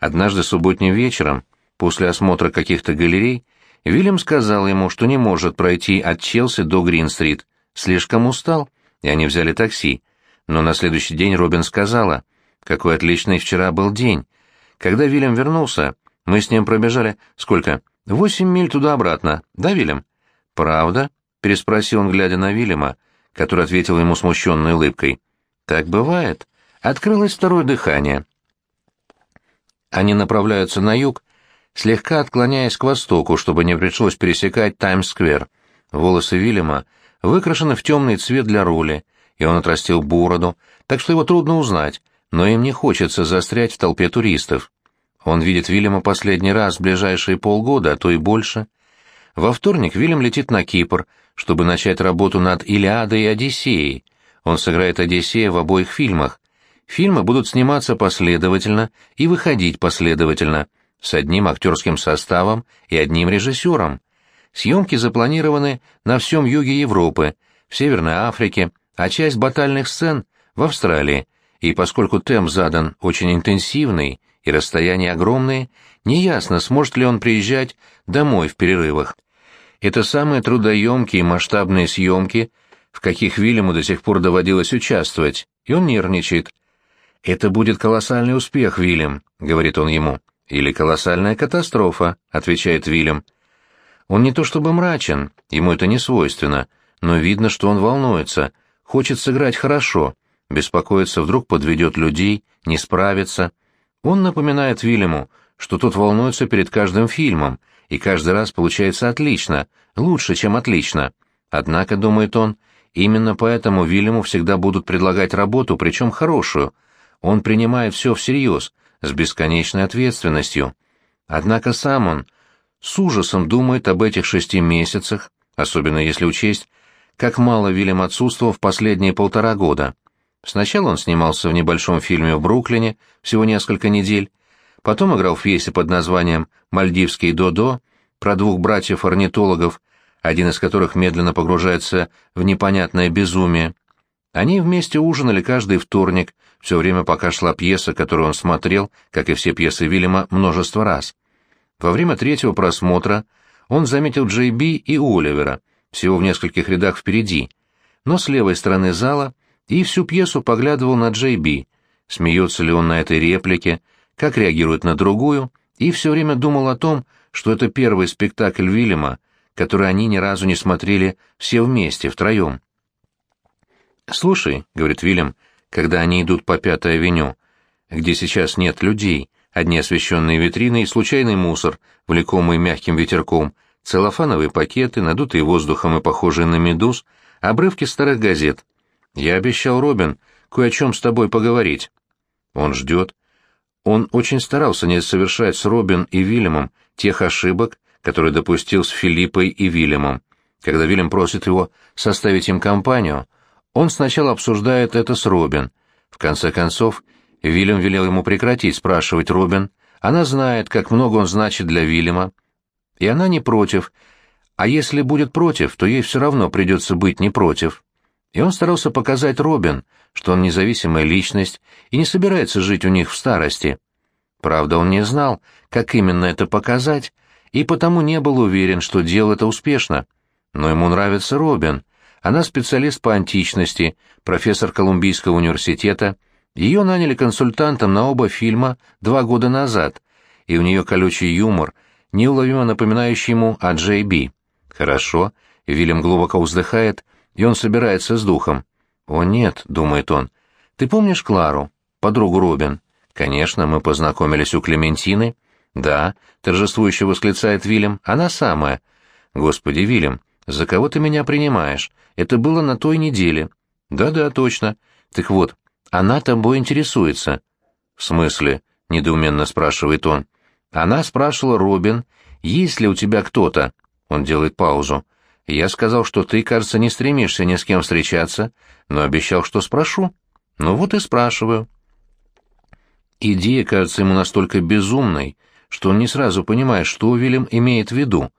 Однажды субботним вечером, после осмотра каких-то галерей, Вильям сказал ему, что не может пройти от Челси до Грин-стрит. Слишком устал, и они взяли такси. Но на следующий день Робин сказала, «Какой отличный вчера был день. Когда Вильям вернулся, мы с ним пробежали... Сколько? Восемь миль туда-обратно. Да, Вильям?» «Правда?» — переспросил он, глядя на Вильяма, который ответил ему смущенной улыбкой. «Так бывает. Открылось второе дыхание». Они направляются на юг, слегка отклоняясь к востоку, чтобы не пришлось пересекать Таймс-сквер. Волосы Вильяма выкрашены в темный цвет для роли, и он отрастил бороду, так что его трудно узнать, но им не хочется застрять в толпе туристов. Он видит Вильяма последний раз в ближайшие полгода, а то и больше. Во вторник Вильям летит на Кипр, чтобы начать работу над «Илиадой» и «Одиссеей». Он сыграет «Одиссея» в обоих фильмах. Фильмы будут сниматься последовательно и выходить последовательно, с одним актерским составом и одним режиссером. Съемки запланированы на всем юге Европы, в Северной Африке, а часть батальных сцен — в Австралии, и поскольку темп задан очень интенсивный и расстояния огромные, неясно, сможет ли он приезжать домой в перерывах. Это самые трудоемкие и масштабные съемки, в каких Вильяму до сих пор доводилось участвовать, и он нервничает. «Это будет колоссальный успех, Вильям», — говорит он ему. «Или колоссальная катастрофа», — отвечает Вильям. Он не то чтобы мрачен, ему это не свойственно, но видно, что он волнуется, хочет сыграть хорошо, беспокоится, вдруг подведет людей, не справится. Он напоминает Вильяму, что тот волнуется перед каждым фильмом, и каждый раз получается отлично, лучше, чем отлично. Однако, думает он, именно поэтому Вильяму всегда будут предлагать работу, причем хорошую. Он принимает все всерьез, с бесконечной ответственностью. Однако сам он с ужасом думает об этих шести месяцах, особенно если учесть, как мало Вильям отсутствовал в последние полтора года. Сначала он снимался в небольшом фильме в Бруклине, всего несколько недель, потом играл в пьесе под названием «Мальдивский Додо» про двух братьев-орнитологов, один из которых медленно погружается в непонятное безумие. Они вместе ужинали каждый вторник, все время пока шла пьеса, которую он смотрел, как и все пьесы Вильяма, множество раз. Во время третьего просмотра он заметил Джей Би и Оливера, всего в нескольких рядах впереди, но с левой стороны зала и всю пьесу поглядывал на Джей Би, смеется ли он на этой реплике, как реагирует на другую, и все время думал о том, что это первый спектакль Вильяма, который они ни разу не смотрели все вместе, втроем. «Слушай», — говорит Вильям, когда они идут по Пятой авеню, где сейчас нет людей, одни освещенные витрины и случайный мусор, влекомый мягким ветерком, целлофановые пакеты, надутые воздухом и похожие на медуз, обрывки старых газет. «Я обещал, Робин, кое о чем с тобой поговорить». Он ждет. Он очень старался не совершать с Робин и Вильямом тех ошибок, которые допустил с Филиппой и Вильямом. Когда Вильям просит его составить им компанию, он сначала обсуждает это с Робин. В конце концов, Вильям велел ему прекратить спрашивать Робин. Она знает, как много он значит для Вильяма. И она не против. А если будет против, то ей все равно придется быть не против. И он старался показать Робин, что он независимая личность и не собирается жить у них в старости. Правда, он не знал, как именно это показать, и потому не был уверен, что делал это успешно. Но ему нравится Робин. Она специалист по античности, профессор Колумбийского университета — ее наняли консультантом на оба фильма два года назад, и у нее колючий юмор, неуловимо напоминающий ему о Джей Би. Хорошо, Вильям глубоко вздыхает, и он собирается с духом. «О нет», — думает он, — «ты помнишь Клару, подругу Робин?» «Конечно, мы познакомились у Клементины». «Да», — торжествующе восклицает Вильям, — «она самая». «Господи, Вильям, за кого ты меня принимаешь? Это было на той неделе». «Да-да, точно. Так вот, она тобой интересуется. В смысле? недоуменно спрашивает он. Она спрашивала Робин, есть ли у тебя кто-то. Он делает паузу. Я сказал, что ты, кажется, не стремишься ни с кем встречаться, но обещал, что спрошу. Ну вот и спрашиваю. Идея кажется ему настолько безумной, что он не сразу понимает, что Уильям имеет в виду,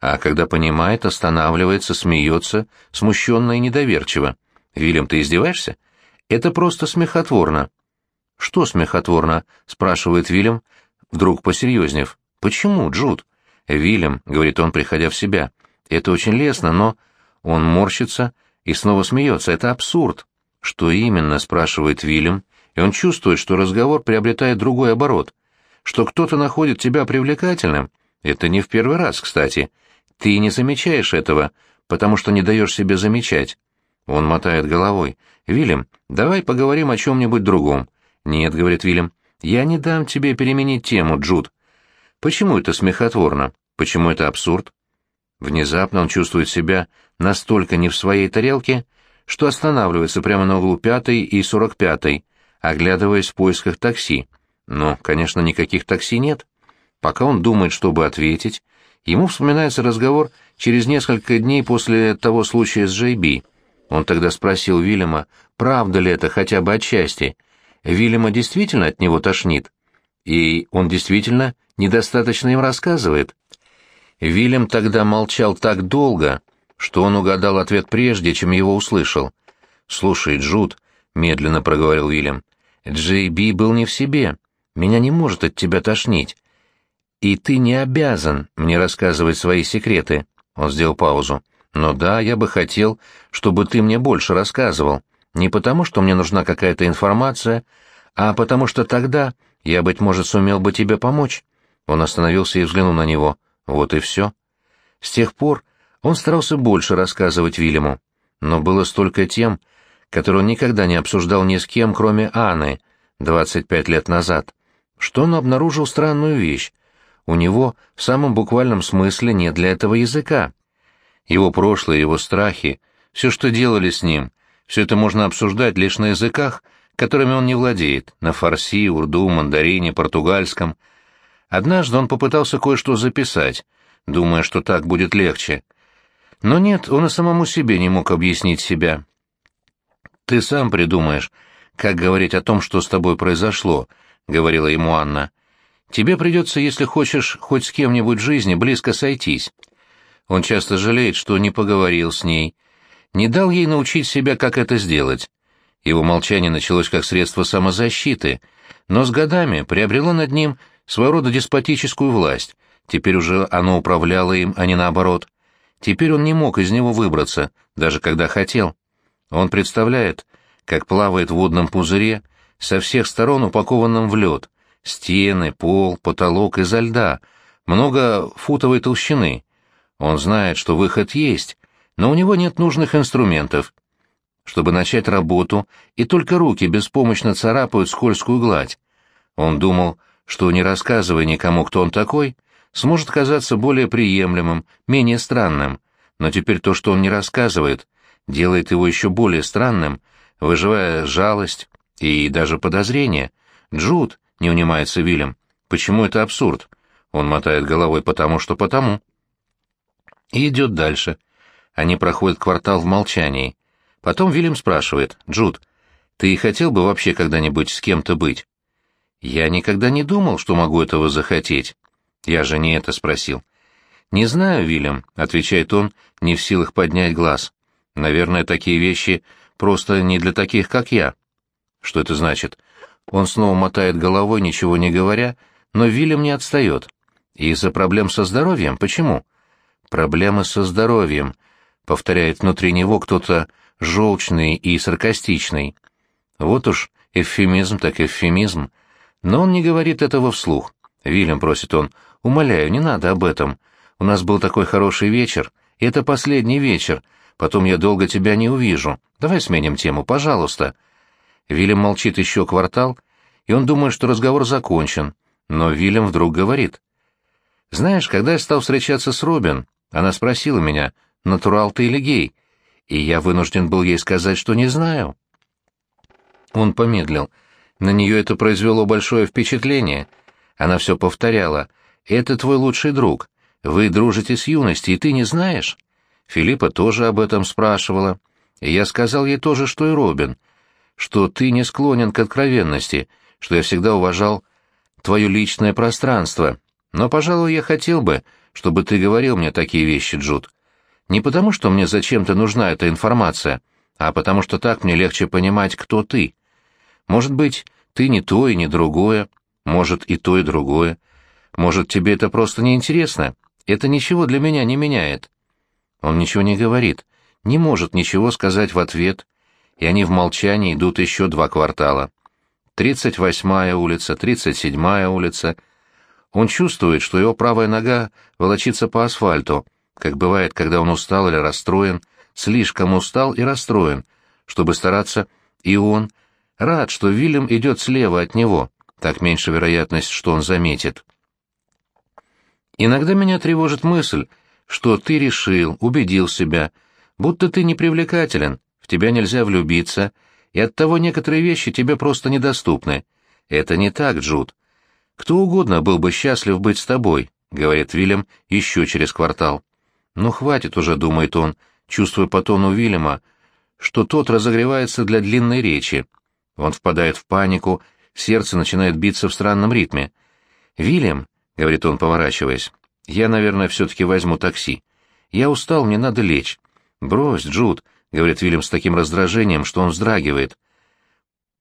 а когда понимает, останавливается, смеется, смущенно и недоверчиво. «Вильям, ты издеваешься? Это просто смехотворно. Что смехотворно? спрашивает Вильям, вдруг посерьезнев. «Почему, Джуд?» «Вильям», — говорит он, приходя в себя, — «это очень лестно, но...» Он морщится и снова смеется. «Это абсурд». «Что именно?» — спрашивает Вильям, и он чувствует, что разговор приобретает другой оборот. Что кто-то находит тебя привлекательным. Это не в первый раз, кстати. Ты не замечаешь этого, потому что не даешь себе замечать. Он мотает головой. «Вильям, давай поговорим о чем-нибудь другом». «Нет», — говорит Вильям, — «я не дам тебе переменить тему, Джуд». «Почему это смехотворно? Почему это абсурд?» Внезапно он чувствует себя настолько не в своей тарелке, что останавливается прямо на углу пятой и сорок пятой, оглядываясь в поисках такси. Но, конечно, никаких такси нет. Пока он думает, чтобы ответить, ему вспоминается разговор через несколько дней после того случая с Джей Би. Он тогда спросил Вильяма, правда ли это хотя бы отчасти. Вильяма действительно от него тошнит. И он действительно недостаточно им рассказывает. Вильям тогда молчал так долго, что он угадал ответ прежде, чем его услышал. «Слушай, Джуд», — медленно проговорил Вильям, — «Джей Би был не в себе. Меня не может от тебя тошнить. И ты не обязан мне рассказывать свои секреты». Он сделал паузу. Но да, я бы хотел, чтобы ты мне больше рассказывал. Не потому, что мне нужна какая-то информация, а потому что тогда я, быть может, сумел бы тебе помочь. Он остановился и взглянул на него. Вот и все. С тех пор он старался больше рассказывать Вильяму, но было столько тем, которые он никогда не обсуждал ни с кем, кроме Анны, 25 лет назад, что он обнаружил странную вещь. У него в самом буквальном смысле нет для этого языка. Его прошлое, его страхи, все, что делали с ним, все это можно обсуждать лишь на языках, которыми он не владеет, на фарси, урду, мандарине, португальском. Однажды он попытался кое-что записать, думая, что так будет легче. Но нет, он и самому себе не мог объяснить себя. «Ты сам придумаешь, как говорить о том, что с тобой произошло», — говорила ему Анна. «Тебе придется, если хочешь хоть с кем-нибудь в жизни, близко сойтись. Он часто жалеет, что не поговорил с ней, не дал ей научить себя, как это сделать. Его молчание началось как средство самозащиты, но с годами приобрело над ним своего рода деспотическую власть. Теперь уже оно управляло им, а не наоборот. Теперь он не мог из него выбраться, даже когда хотел. Он представляет, как плавает в водном пузыре, со всех сторон упакованном в лед, стены, пол, потолок изо льда, много футовой толщины, он знает, что выход есть, но у него нет нужных инструментов. Чтобы начать работу, и только руки беспомощно царапают скользкую гладь. Он думал, что, не рассказывая никому, кто он такой, сможет казаться более приемлемым, менее странным, но теперь то, что он не рассказывает, делает его еще более странным, выживая жалость и даже подозрение. «Джуд», — не унимается Вильям, — «почему это абсурд?» Он мотает головой «потому что потому» и идет дальше. Они проходят квартал в молчании. Потом Вильям спрашивает, «Джуд, ты хотел бы вообще когда-нибудь с кем-то быть?» «Я никогда не думал, что могу этого захотеть». «Я же не это спросил». «Не знаю, Вильям», — отвечает он, не в силах поднять глаз. «Наверное, такие вещи просто не для таких, как я». «Что это значит?» Он снова мотает головой, ничего не говоря, но Вильям не отстает. «Из-за проблем со здоровьем? Почему?» Проблемы со здоровьем, повторяет внутри него кто-то желчный и саркастичный. Вот уж эвфемизм так эвфемизм. Но он не говорит этого вслух. Вильям, просит он, умоляю, не надо об этом. У нас был такой хороший вечер, и это последний вечер. Потом я долго тебя не увижу. Давай сменим тему, пожалуйста. Вильям молчит еще квартал, и он думает, что разговор закончен. Но Вильям вдруг говорит. «Знаешь, когда я стал встречаться с Робин, она спросила меня, натурал ты или гей, и я вынужден был ей сказать, что не знаю. Он помедлил. На нее это произвело большое впечатление. Она все повторяла. «Это твой лучший друг. Вы дружите с юности, и ты не знаешь?» Филиппа тоже об этом спрашивала. И я сказал ей тоже, что и Робин, что ты не склонен к откровенности, что я всегда уважал твое личное пространство. Но, пожалуй, я хотел бы, чтобы ты говорил мне такие вещи, Джуд. Не потому, что мне зачем-то нужна эта информация, а потому что так мне легче понимать, кто ты. Может быть, ты не то и не другое. Может, и то, и другое. Может, тебе это просто неинтересно? Это ничего для меня не меняет. Он ничего не говорит, не может ничего сказать в ответ, и они в молчании идут еще два квартала. Тридцать восьмая улица, тридцать седьмая улица. Он чувствует, что его правая нога волочится по асфальту, как бывает, когда он устал или расстроен, слишком устал и расстроен, чтобы стараться, и он рад, что Вильям идет слева от него, так меньше вероятность, что он заметит. Иногда меня тревожит мысль, что ты решил, убедил себя, будто ты непривлекателен, тебя нельзя влюбиться, и оттого некоторые вещи тебе просто недоступны. Это не так, Джуд. Кто угодно был бы счастлив быть с тобой, — говорит Вильям еще через квартал. Ну, хватит уже, — думает он, чувствуя по тону Вильяма, что тот разогревается для длинной речи. Он впадает в панику, сердце начинает биться в странном ритме. «Вильям», — говорит он, поворачиваясь, — «я, наверное, все-таки возьму такси. Я устал, мне надо лечь». «Брось, Джуд», — говорит Вильям с таким раздражением, что он вздрагивает.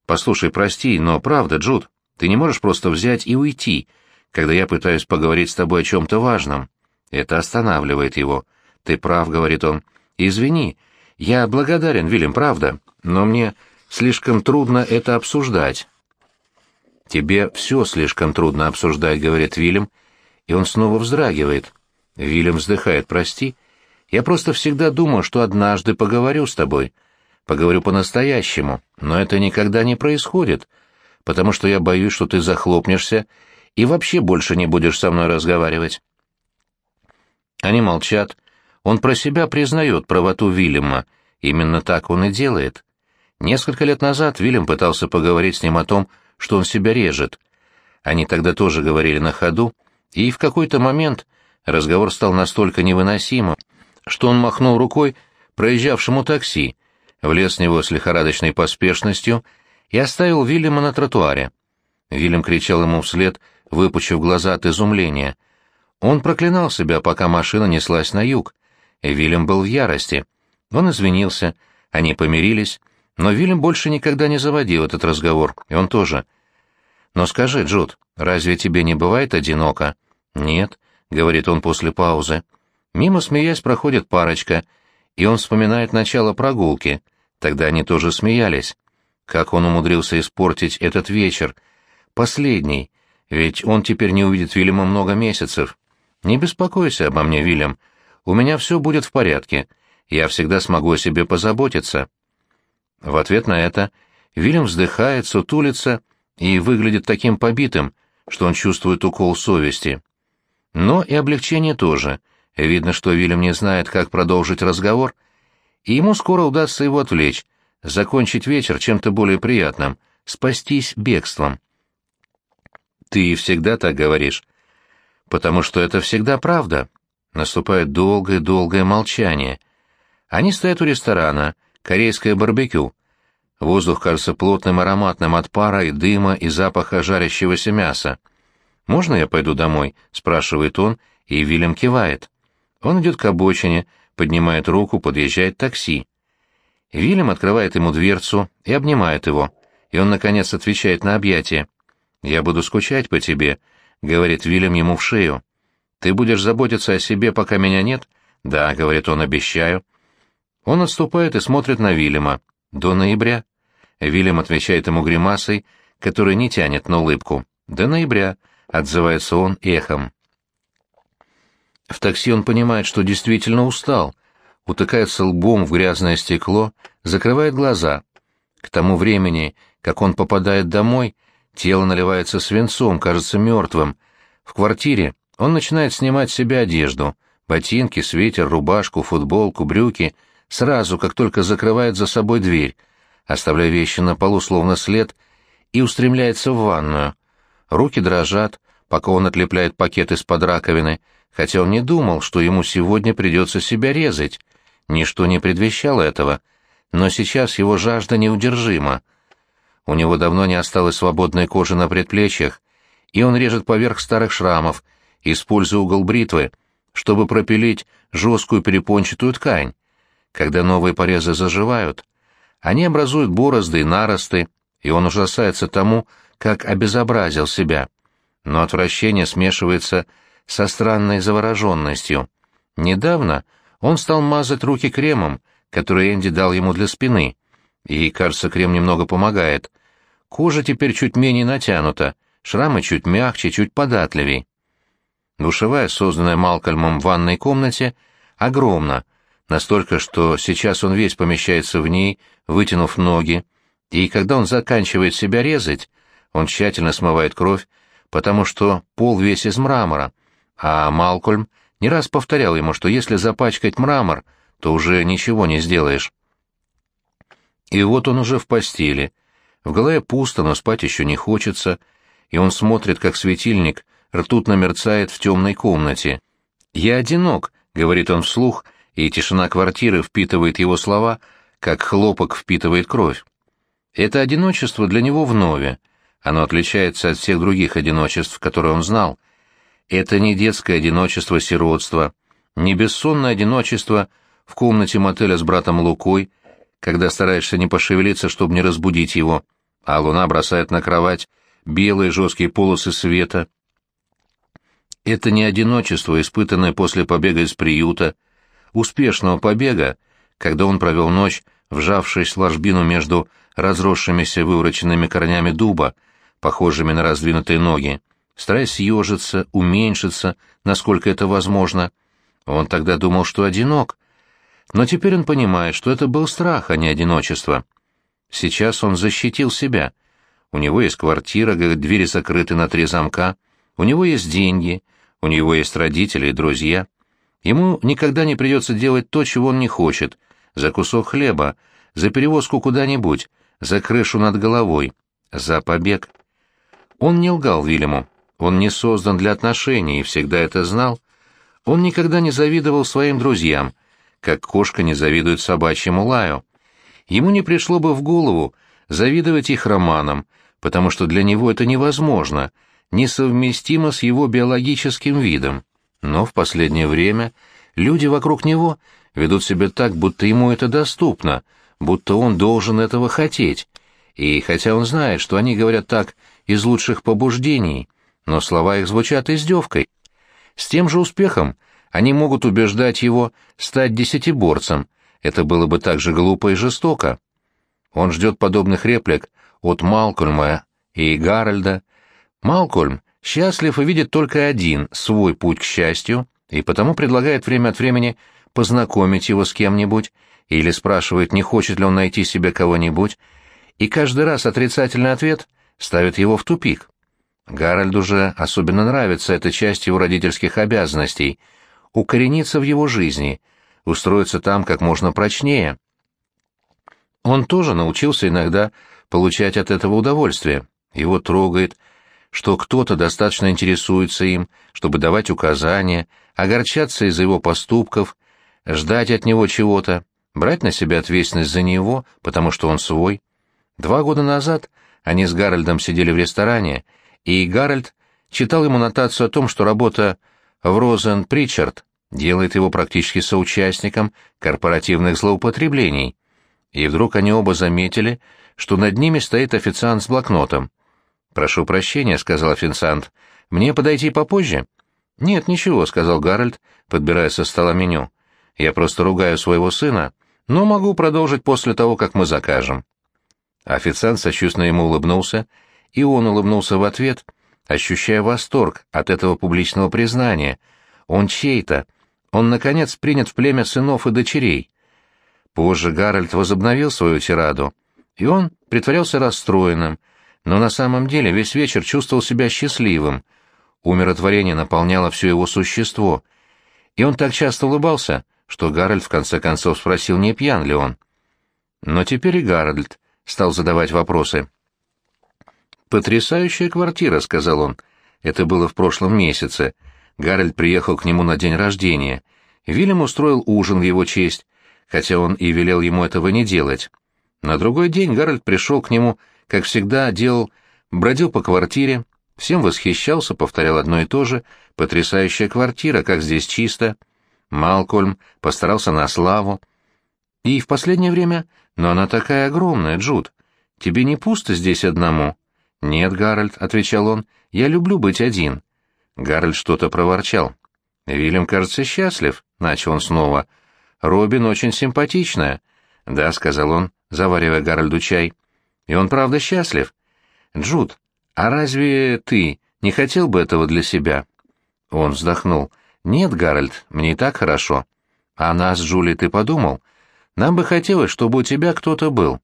«Послушай, прости, но правда, Джуд, ты не можешь просто взять и уйти, когда я пытаюсь поговорить с тобой о чем-то важном». Это останавливает его. «Ты прав», — говорит он. «Извини, я благодарен, Вильям, правда, но мне слишком трудно это обсуждать». «Тебе все слишком трудно обсуждать», — говорит Вильям, и он снова вздрагивает. Вильям вздыхает, «Прости, я просто всегда думал, что однажды поговорю с тобой. Поговорю по-настоящему, но это никогда не происходит, потому что я боюсь, что ты захлопнешься и вообще больше не будешь со мной разговаривать. Они молчат. Он про себя признает правоту Вильяма. Именно так он и делает. Несколько лет назад Вильям пытался поговорить с ним о том, что он себя режет. Они тогда тоже говорили на ходу, и в какой-то момент разговор стал настолько невыносимым, что он махнул рукой проезжавшему такси, влез с него с лихорадочной поспешностью и оставил Вильяма на тротуаре. Вильям кричал ему вслед, выпучив глаза от изумления. Он проклинал себя, пока машина неслась на юг. Вильям был в ярости. Он извинился, они помирились, но Вильям больше никогда не заводил этот разговор, и он тоже. «Но скажи, Джуд, разве тебе не бывает одиноко?» «Нет», — говорит он после паузы. Мимо, смеясь, проходит парочка, и он вспоминает начало прогулки. Тогда они тоже смеялись. Как он умудрился испортить этот вечер? Последний, ведь он теперь не увидит Вильяма много месяцев. Не беспокойся обо мне, Вильям. У меня все будет в порядке. Я всегда смогу о себе позаботиться. В ответ на это Вильям вздыхает, сутулится и выглядит таким побитым, что он чувствует укол совести. Но и облегчение тоже — Видно, что Вильям не знает, как продолжить разговор, и ему скоро удастся его отвлечь, закончить вечер чем-то более приятным, спастись бегством. «Ты всегда так говоришь?» «Потому что это всегда правда». Наступает долгое-долгое молчание. Они стоят у ресторана, корейское барбекю. Воздух кажется плотным ароматным от пара и дыма и запаха жарящегося мяса. «Можно я пойду домой?» — спрашивает он, и Вильям кивает. Он идет к обочине, поднимает руку, подъезжает такси. Вильям открывает ему дверцу и обнимает его, и он, наконец, отвечает на объятие. «Я буду скучать по тебе», — говорит Вильям ему в шею. «Ты будешь заботиться о себе, пока меня нет?» «Да», — говорит он, — «обещаю». Он отступает и смотрит на Вильяма. «До ноября». Вильям отвечает ему гримасой, которая не тянет на улыбку. «До ноября», — отзывается он эхом. В такси он понимает, что действительно устал, утыкается лбом в грязное стекло, закрывает глаза. К тому времени, как он попадает домой, тело наливается свинцом, кажется мертвым. В квартире он начинает снимать с себя одежду, ботинки, свитер, рубашку, футболку, брюки, сразу, как только закрывает за собой дверь, оставляя вещи на полу словно след, и устремляется в ванную. Руки дрожат, пока он отлепляет пакет из-под раковины — хотя он не думал, что ему сегодня придется себя резать. Ничто не предвещало этого, но сейчас его жажда неудержима. У него давно не осталось свободной кожи на предплечьях, и он режет поверх старых шрамов, используя угол бритвы, чтобы пропилить жесткую перепончатую ткань. Когда новые порезы заживают, они образуют борозды и наросты, и он ужасается тому, как обезобразил себя — но отвращение смешивается со странной завороженностью. Недавно он стал мазать руки кремом, который Энди дал ему для спины, и, кажется, крем немного помогает. Кожа теперь чуть менее натянута, шрамы чуть мягче, чуть податливей. Душевая, созданная Малкольмом в ванной комнате, огромна, настолько, что сейчас он весь помещается в ней, вытянув ноги, и когда он заканчивает себя резать, он тщательно смывает кровь, потому что пол весь из мрамора, а Малкольм не раз повторял ему, что если запачкать мрамор, то уже ничего не сделаешь. И вот он уже в постели. В голове пусто, но спать еще не хочется, и он смотрит, как светильник ртутно мерцает в темной комнате. «Я одинок», — говорит он вслух, и тишина квартиры впитывает его слова, как хлопок впитывает кровь. Это одиночество для него вновь. Оно отличается от всех других одиночеств, которые он знал. Это не детское одиночество сиротства, не бессонное одиночество в комнате мотеля с братом Лукой, когда стараешься не пошевелиться, чтобы не разбудить его, а луна бросает на кровать белые жесткие полосы света. Это не одиночество, испытанное после побега из приюта, успешного побега, когда он провел ночь, вжавшись в ложбину между разросшимися вывороченными корнями дуба, похожими на раздвинутые ноги, стараясь съежиться, уменьшиться, насколько это возможно. Он тогда думал, что одинок, но теперь он понимает, что это был страх, а не одиночество. Сейчас он защитил себя. У него есть квартира, двери закрыты на три замка, у него есть деньги, у него есть родители и друзья. Ему никогда не придется делать то, чего он не хочет, за кусок хлеба, за перевозку куда-нибудь, за крышу над головой, за побег. Он не лгал Вильяму, он не создан для отношений и всегда это знал. Он никогда не завидовал своим друзьям, как кошка не завидует собачьему лаю. Ему не пришло бы в голову завидовать их романам, потому что для него это невозможно, несовместимо с его биологическим видом. Но в последнее время люди вокруг него ведут себя так, будто ему это доступно, будто он должен этого хотеть. И хотя он знает, что они говорят так из лучших побуждений, но слова их звучат издевкой. С тем же успехом они могут убеждать его стать десятиборцем, это было бы так же глупо и жестоко. Он ждет подобных реплик от Малкольма и Гарольда. Малкольм счастлив и видит только один, свой путь к счастью, и потому предлагает время от времени познакомить его с кем-нибудь, или спрашивает, не хочет ли он найти себе кого-нибудь, и каждый раз отрицательный ответ ставит его в тупик. Гарольду же особенно нравится эта часть его родительских обязанностей — укорениться в его жизни, устроиться там как можно прочнее. Он тоже научился иногда получать от этого удовольствие. Его трогает, что кто-то достаточно интересуется им, чтобы давать указания, огорчаться из-за его поступков, ждать от него чего-то, брать на себя ответственность за него, потому что он свой. Два года назад они с Гарольдом сидели в ресторане, и Гарольд читал ему нотацию о том, что работа в Розен Причард делает его практически соучастником корпоративных злоупотреблений. И вдруг они оба заметили, что над ними стоит официант с блокнотом. «Прошу прощения», — сказал официант. «Мне подойти попозже?» «Нет, ничего», — сказал Гарольд, подбирая со стола меню. «Я просто ругаю своего сына, но могу продолжить после того, как мы закажем». Официант сочувственно ему улыбнулся, и он улыбнулся в ответ, ощущая восторг от этого публичного признания. Он чей-то, он, наконец, принят в племя сынов и дочерей. Позже Гарольд возобновил свою тираду, и он притворялся расстроенным, но на самом деле весь вечер чувствовал себя счастливым. Умиротворение наполняло все его существо, и он так часто улыбался, что Гарольд в конце концов спросил, не пьян ли он. Но теперь и Гарольд стал задавать вопросы. «Потрясающая квартира», — сказал он. Это было в прошлом месяце. Гарольд приехал к нему на день рождения. Вильям устроил ужин в его честь, хотя он и велел ему этого не делать. На другой день Гарольд пришел к нему, как всегда делал, бродил по квартире, всем восхищался, повторял одно и то же, потрясающая квартира, как здесь чисто. Малкольм постарался на славу. И в последнее время, но она такая огромная, Джуд, тебе не пусто здесь одному? «Нет, Гарольд», — отвечал он, — «я люблю быть один». Гарольд что-то проворчал. «Вильям, кажется, счастлив», — начал он снова. «Робин очень симпатичная». «Да», — сказал он, заваривая Гарольду чай. «И он правда счастлив». «Джуд, а разве ты не хотел бы этого для себя?» Он вздохнул. «Нет, Гарольд, мне и так хорошо. А нас, Джули, ты подумал? Нам бы хотелось, чтобы у тебя кто-то был».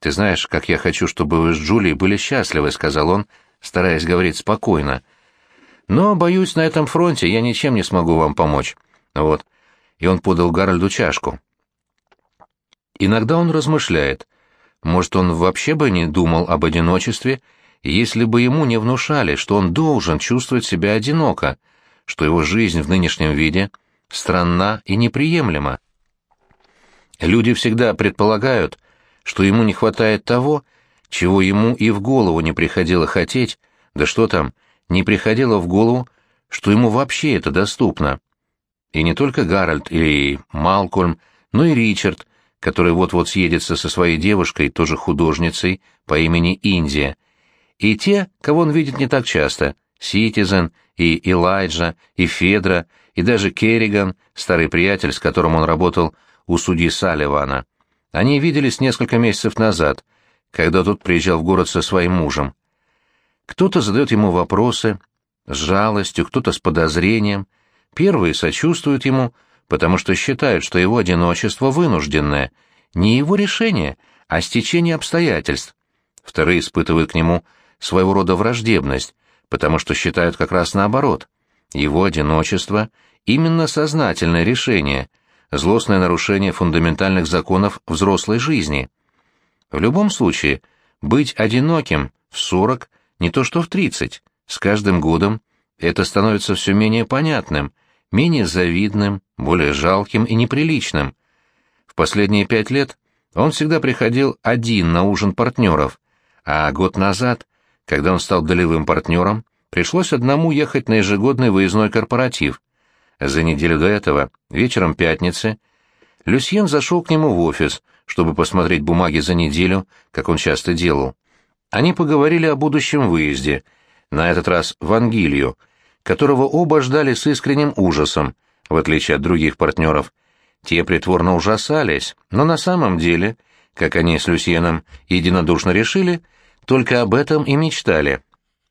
«Ты знаешь, как я хочу, чтобы вы с Джулией были счастливы», — сказал он, стараясь говорить спокойно. «Но, боюсь, на этом фронте я ничем не смогу вам помочь. Вот». И он подал Гарольду чашку. Иногда он размышляет. Может, он вообще бы не думал об одиночестве, если бы ему не внушали, что он должен чувствовать себя одиноко, что его жизнь в нынешнем виде странна и неприемлема. Люди всегда предполагают, что ему не хватает того, чего ему и в голову не приходило хотеть, да что там, не приходило в голову, что ему вообще это доступно. И не только Гарольд или Малкольм, но и Ричард, который вот-вот съедется со своей девушкой, тоже художницей, по имени Индия, и те, кого он видит не так часто, Ситизен и Элайджа, и Федра, и даже Керриган, старый приятель, с которым он работал у судьи Салливана. Они виделись несколько месяцев назад, когда тот приезжал в город со своим мужем. Кто-то задает ему вопросы с жалостью, кто-то с подозрением. Первые сочувствуют ему, потому что считают, что его одиночество вынужденное, не его решение, а стечение обстоятельств. Вторые испытывают к нему своего рода враждебность, потому что считают как раз наоборот. Его одиночество — именно сознательное решение, злостное нарушение фундаментальных законов взрослой жизни. В любом случае, быть одиноким в 40 не то что в 30, с каждым годом это становится все менее понятным, менее завидным, более жалким и неприличным. В последние пять лет он всегда приходил один на ужин партнеров, а год назад, когда он стал долевым партнером, пришлось одному ехать на ежегодный выездной корпоратив. За неделю до этого, вечером пятницы, Люсьен зашел к нему в офис, чтобы посмотреть бумаги за неделю, как он часто делал. Они поговорили о будущем выезде, на этот раз в Ангилью, которого оба ждали с искренним ужасом, в отличие от других партнеров. Те притворно ужасались, но на самом деле, как они с Люсьеном единодушно решили, только об этом и мечтали.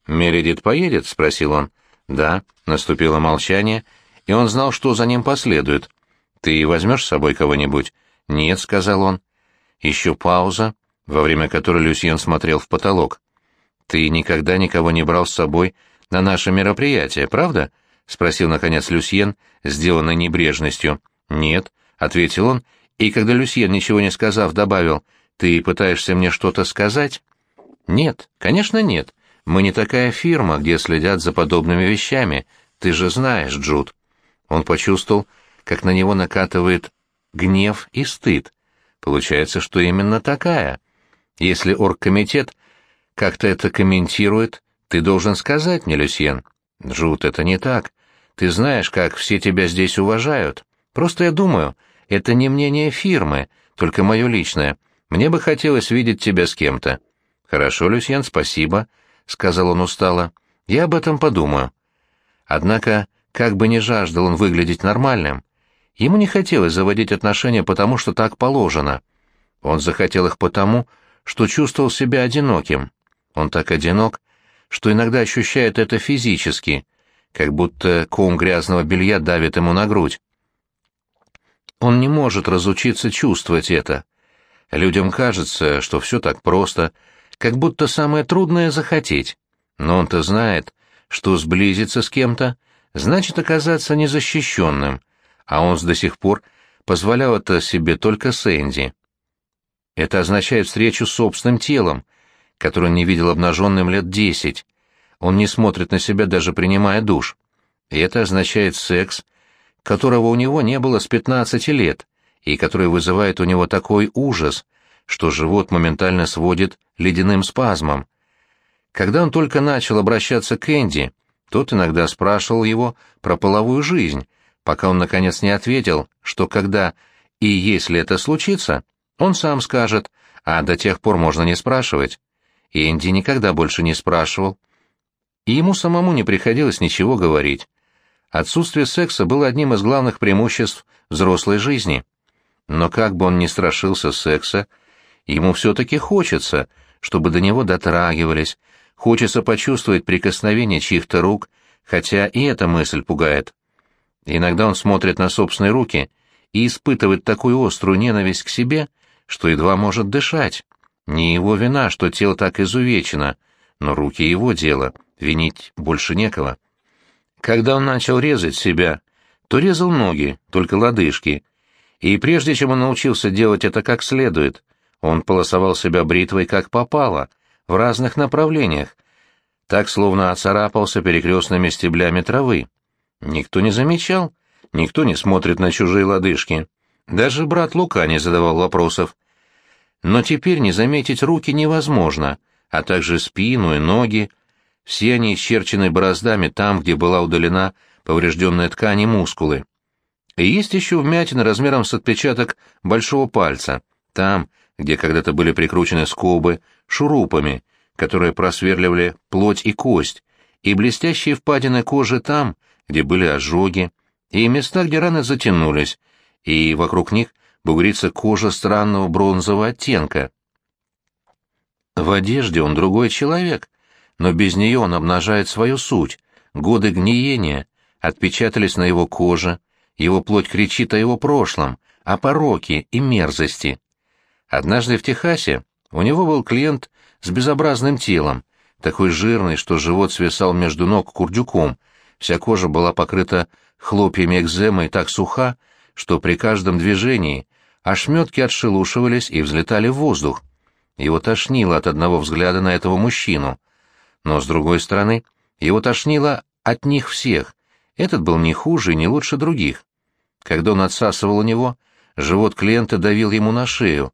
«Мередит поедет?» — спросил он. «Да», — наступило молчание, — и он знал, что за ним последует. «Ты возьмешь с собой кого-нибудь?» «Нет», — сказал он. Еще пауза, во время которой Люсьен смотрел в потолок. «Ты никогда никого не брал с собой на наше мероприятие, правда?» — спросил, наконец, Люсьен, сделанный небрежностью. «Нет», — ответил он, и когда Люсьен, ничего не сказав, добавил, «Ты пытаешься мне что-то сказать?» «Нет, конечно, нет. Мы не такая фирма, где следят за подобными вещами. Ты же знаешь, Джуд». Он почувствовал, как на него накатывает гнев и стыд. Получается, что именно такая. Если оргкомитет как-то это комментирует, ты должен сказать мне, Люсьен. Джуд, это не так. Ты знаешь, как все тебя здесь уважают. Просто я думаю, это не мнение фирмы, только мое личное. Мне бы хотелось видеть тебя с кем-то. Хорошо, Люсьен, спасибо, — сказал он устало. Я об этом подумаю. Однако как бы ни жаждал он выглядеть нормальным, ему не хотелось заводить отношения потому, что так положено. Он захотел их потому, что чувствовал себя одиноким. Он так одинок, что иногда ощущает это физически, как будто ком грязного белья давит ему на грудь. Он не может разучиться чувствовать это. Людям кажется, что все так просто, как будто самое трудное — захотеть. Но он-то знает, что сблизиться с кем-то значит оказаться незащищенным, а он до сих пор позволял это себе только Сэнди. Это означает встречу с собственным телом, которое он не видел обнаженным лет десять. Он не смотрит на себя, даже принимая душ. И это означает секс, которого у него не было с пятнадцати лет, и который вызывает у него такой ужас, что живот моментально сводит ледяным спазмом. Когда он только начал обращаться к Энди, тот иногда спрашивал его про половую жизнь, пока он наконец не ответил, что когда и если это случится, он сам скажет, а до тех пор можно не спрашивать. и Энди никогда больше не спрашивал. И ему самому не приходилось ничего говорить. Отсутствие секса было одним из главных преимуществ взрослой жизни. Но как бы он ни страшился секса, ему все-таки хочется, чтобы до него дотрагивались, хочется почувствовать прикосновение чьих-то рук, хотя и эта мысль пугает. Иногда он смотрит на собственные руки и испытывает такую острую ненависть к себе, что едва может дышать. Не его вина, что тело так изувечено, но руки его дело, винить больше некого. Когда он начал резать себя, то резал ноги, только лодыжки, и прежде чем он научился делать это как следует, он полосовал себя бритвой как попало, в разных направлениях, так словно оцарапался перекрестными стеблями травы. Никто не замечал, никто не смотрит на чужие лодыжки. Даже брат Лука не задавал вопросов. Но теперь не заметить руки невозможно, а также спину и ноги. Все они исчерчены бороздами там, где была удалена поврежденная ткань и мускулы. И есть еще вмятины размером с отпечаток большого пальца, там, где когда-то были прикручены скобы, шурупами, которые просверливали плоть и кость, и блестящие впадины кожи там, где были ожоги, и места, где раны затянулись, и вокруг них бугрится кожа странного бронзового оттенка. В одежде он другой человек, но без нее он обнажает свою суть, годы гниения отпечатались на его коже, его плоть кричит о его прошлом, о пороке и мерзости. Однажды в Техасе у него был клиент с безобразным телом, такой жирный, что живот свисал между ног курдюком, вся кожа была покрыта хлопьями экземы и так суха, что при каждом движении ошметки отшелушивались и взлетали в воздух. Его тошнило от одного взгляда на этого мужчину. Но, с другой стороны, его тошнило от них всех. Этот был не хуже и не лучше других. Когда он отсасывал у него, живот клиента давил ему на шею.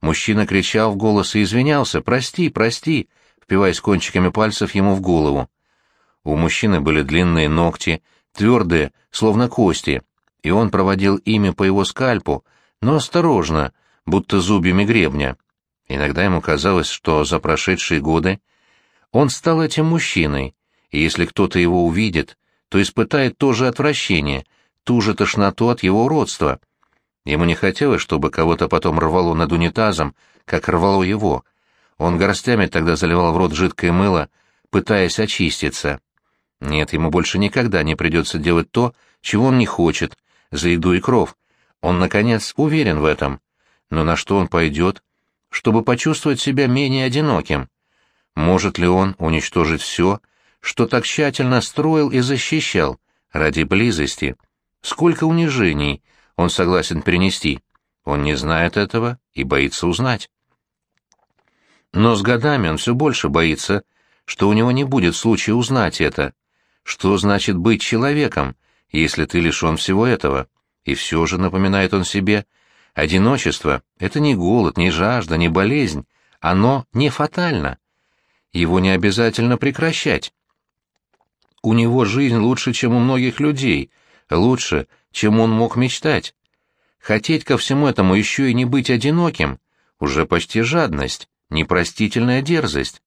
Мужчина кричал в голос и извинялся «Прости, прости», впиваясь кончиками пальцев ему в голову. У мужчины были длинные ногти, твердые, словно кости, и он проводил ими по его скальпу, но осторожно, будто зубьями гребня. Иногда ему казалось, что за прошедшие годы он стал этим мужчиной, и если кто-то его увидит, то испытает то же отвращение, ту же тошноту от его уродства. Ему не хотелось, чтобы кого-то потом рвало над унитазом, как рвало его. Он горстями тогда заливал в рот жидкое мыло, пытаясь очиститься. Нет, ему больше никогда не придется делать то, чего он не хочет, за еду и кров. Он, наконец, уверен в этом. Но на что он пойдет, чтобы почувствовать себя менее одиноким? Может ли он уничтожить все, что так тщательно строил и защищал, ради близости? Сколько унижений он согласен перенести? Он не знает этого и боится узнать. Но с годами он все больше боится, что у него не будет случая узнать это. Что значит быть человеком, если ты лишен всего этого? И все же, напоминает он себе, одиночество — это не голод, не жажда, не болезнь, оно не фатально. Его не обязательно прекращать. У него жизнь лучше, чем у многих людей, лучше, чем он мог мечтать. Хотеть ко всему этому еще и не быть одиноким — уже почти жадность, непростительная дерзость.